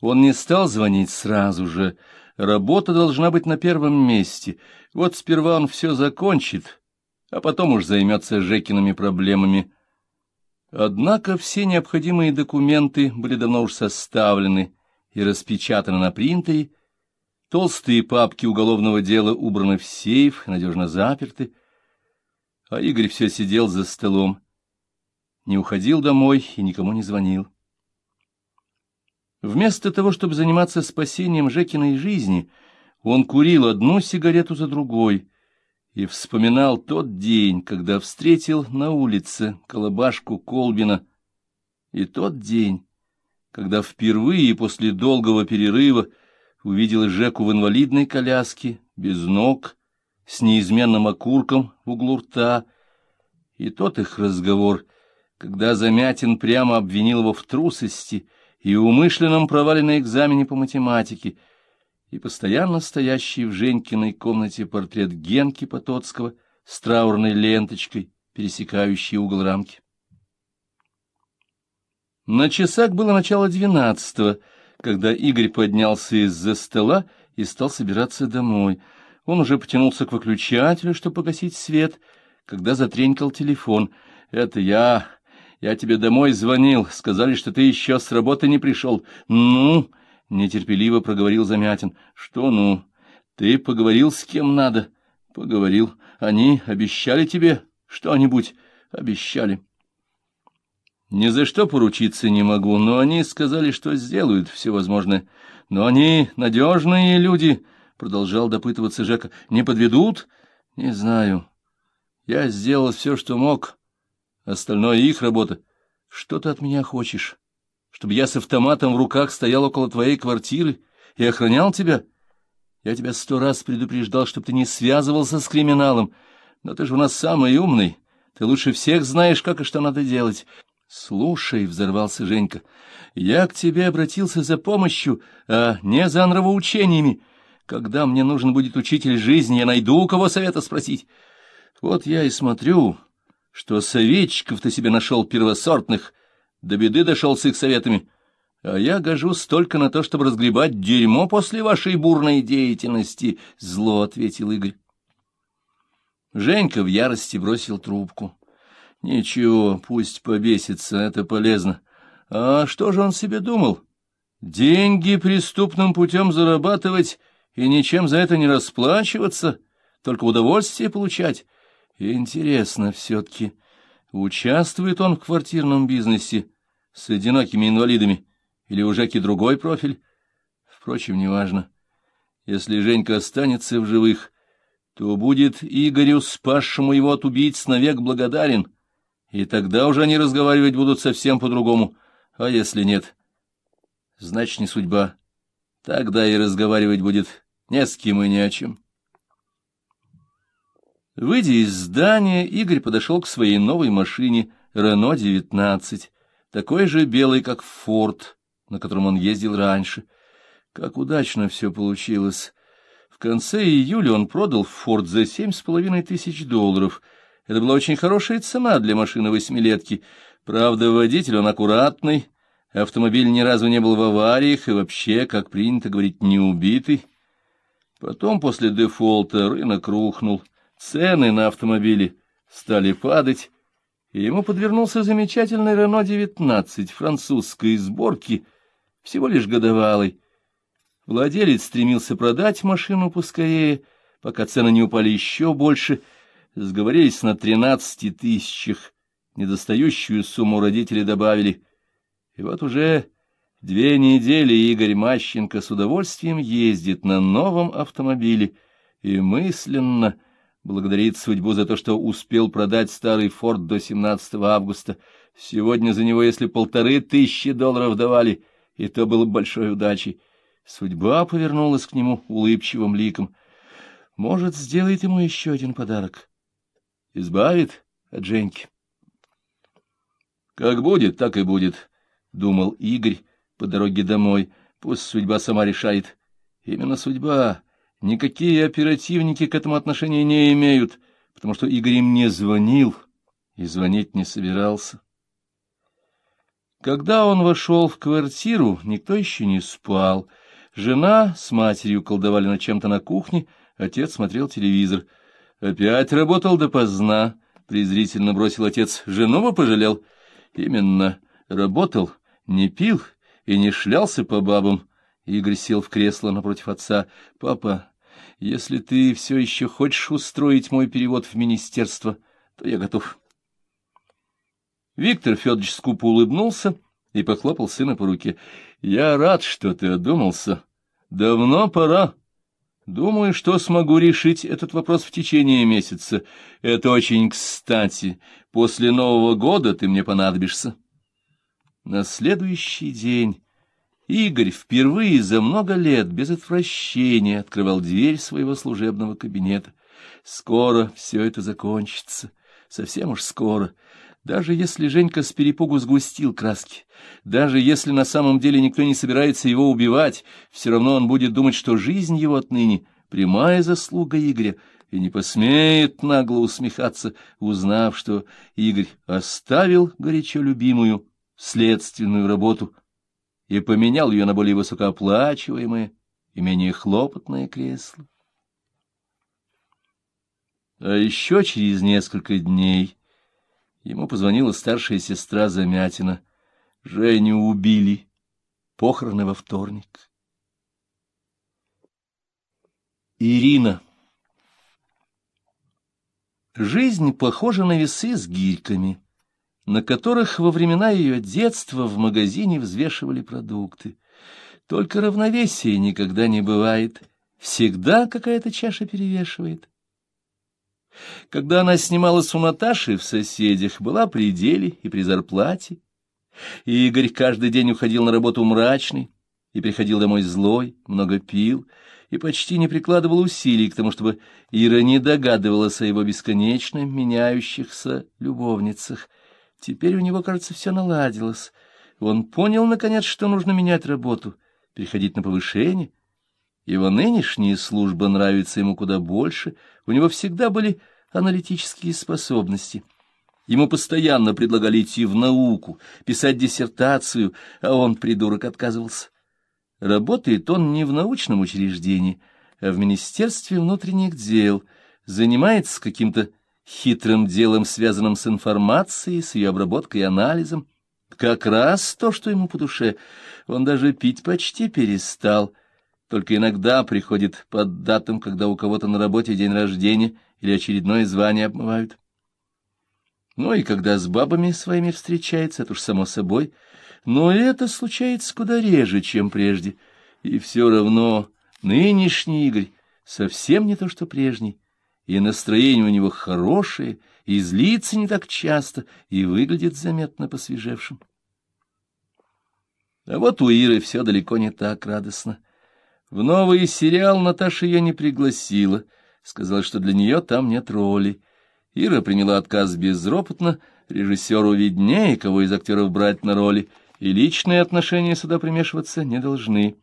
Он не стал звонить сразу же. Работа должна быть на первом месте. Вот сперва он все закончит, а потом уж займется Жекиными проблемами. Однако все необходимые документы были давно уж составлены и распечатаны на принтере, толстые папки уголовного дела убраны в сейф, надежно заперты, а Игорь все сидел за столом, не уходил домой и никому не звонил. Вместо того, чтобы заниматься спасением Жекиной жизни, он курил одну сигарету за другой и вспоминал тот день, когда встретил на улице колобашку Колбина, и тот день, когда впервые после долгого перерыва увидел Жеку в инвалидной коляске, без ног, с неизменным окурком в углу рта, и тот их разговор, когда Замятин прямо обвинил его в трусости — и умышленном провале на экзамене по математике, и постоянно стоящий в Женькиной комнате портрет Генки Потоцкого с траурной ленточкой, пересекающей угол рамки. На часах было начало двенадцатого, когда Игорь поднялся из-за стола и стал собираться домой. Он уже потянулся к выключателю, чтобы погасить свет, когда затренькал телефон. «Это я, я тебе домой звонил, сказали, что ты еще с работы не пришел. Ну, — нетерпеливо проговорил Замятин. — Что ну? Ты поговорил с кем надо? — Поговорил. Они обещали тебе что-нибудь? — Обещали. — Ни за что поручиться не могу, но они сказали, что сделают все возможное. Но они надежные люди, — продолжал допытываться Жека. — Не подведут? — Не знаю. Я сделал все, что мог. — Остальное их работа. Что ты от меня хочешь? Чтобы я с автоматом в руках стоял около твоей квартиры и охранял тебя? Я тебя сто раз предупреждал, чтобы ты не связывался с криминалом. Но ты же у нас самый умный. Ты лучше всех знаешь, как и что надо делать. Слушай, — взорвался Женька, — я к тебе обратился за помощью, а не за нравоучениями. Когда мне нужен будет учитель жизни, я найду у кого совета спросить. Вот я и смотрю, что советчиков ты себе нашел первосортных, до беды дошел с их советами, а я гожусь только на то, чтобы разгребать дерьмо после вашей бурной деятельности, — зло ответил Игорь. Женька в ярости бросил трубку. Ничего, пусть побесится, это полезно. А что же он себе думал? Деньги преступным путем зарабатывать и ничем за это не расплачиваться, только удовольствие получать? Интересно все-таки, участвует он в квартирном бизнесе с одинокими инвалидами или у Жеки другой профиль? Впрочем, неважно. Если Женька останется в живых, то будет Игорю, спасшему его от убийц, навек благодарен, и тогда уже они разговаривать будут совсем по-другому. А если нет, значит, не судьба. Тогда и разговаривать будет не с кем и не о чем. Выйдя из здания, Игорь подошел к своей новой машине «Рено-19», такой же белый, как «Форд», на котором он ездил раньше. Как удачно все получилось. В конце июля он продал «Форд» за семь с половиной тысяч долларов. Это была очень хорошая цена для машины восьмилетки. Правда, водитель он аккуратный, автомобиль ни разу не был в авариях и вообще, как принято говорить, не убитый. Потом, после дефолта, рынок рухнул — Цены на автомобили стали падать, и ему подвернулся замечательный Рено-19 французской сборки, всего лишь годовалый. Владелец стремился продать машину поскорее, пока цены не упали еще больше, сговорились на тринадцати тысячах, недостающую сумму родители добавили. И вот уже две недели Игорь Мащенко с удовольствием ездит на новом автомобиле и мысленно благодарит судьбу за то, что успел продать старый форт до 17 августа. Сегодня за него, если полторы тысячи долларов давали, и то было бы большой удачей. Судьба повернулась к нему улыбчивым ликом. Может, сделает ему еще один подарок. Избавит от Женьки. Как будет, так и будет, — думал Игорь по дороге домой. Пусть судьба сама решает. Именно судьба Никакие оперативники к этому отношения не имеют, потому что Игорь им не звонил и звонить не собирался. Когда он вошел в квартиру, никто еще не спал. Жена с матерью колдовали над чем-то на кухне, отец смотрел телевизор. «Опять работал допоздна», — презрительно бросил отец. «Жену бы пожалел?» «Именно, работал, не пил и не шлялся по бабам». Игорь сел в кресло напротив отца. «Папа, если ты все еще хочешь устроить мой перевод в министерство, то я готов». Виктор Федорович скупо улыбнулся и похлопал сына по руке. — Я рад, что ты одумался. Давно пора. Думаю, что смогу решить этот вопрос в течение месяца. Это очень кстати. После Нового года ты мне понадобишься. На следующий день Игорь впервые за много лет без отвращения открывал дверь своего служебного кабинета. Скоро все это закончится, совсем уж скоро. Даже если Женька с перепугу сгустил краски, даже если на самом деле никто не собирается его убивать, все равно он будет думать, что жизнь его отныне — прямая заслуга Игоря, и не посмеет нагло усмехаться, узнав, что Игорь оставил горячо любимую следственную работу и поменял ее на более высокооплачиваемое и менее хлопотное кресло. А еще через несколько дней Ему позвонила старшая сестра Замятина. Женю убили. Похороны во вторник. Ирина. Жизнь похожа на весы с гирьками, на которых во времена ее детства в магазине взвешивали продукты. Только равновесия никогда не бывает, всегда какая-то чаша перевешивает. Когда она снималась у Наташи в соседях, была при деле и при зарплате. И Игорь каждый день уходил на работу мрачный и приходил домой злой, много пил и почти не прикладывал усилий к тому, чтобы Ира не догадывалась о его бесконечно меняющихся любовницах. Теперь у него, кажется, все наладилось. Он понял, наконец, что нужно менять работу, переходить на повышение, его нынешняя служба нравится ему куда больше, у него всегда были аналитические способности. Ему постоянно предлагали идти в науку, писать диссертацию, а он, придурок, отказывался. Работает он не в научном учреждении, а в Министерстве внутренних дел, занимается каким-то хитрым делом, связанным с информацией, с ее обработкой и анализом. Как раз то, что ему по душе. Он даже пить почти перестал — только иногда приходит под датам, когда у кого-то на работе день рождения или очередное звание обмывают. Ну и когда с бабами своими встречается, это уж само собой, но это случается куда реже, чем прежде. И все равно нынешний Игорь совсем не то, что прежний, и настроение у него хорошее, и злится не так часто, и выглядит заметно посвежевшим. А вот у Иры все далеко не так радостно. В новый сериал Наташа ее не пригласила, сказала, что для нее там нет роли. Ира приняла отказ безропотно, режиссеру виднее, кого из актеров брать на роли, и личные отношения сюда примешиваться не должны.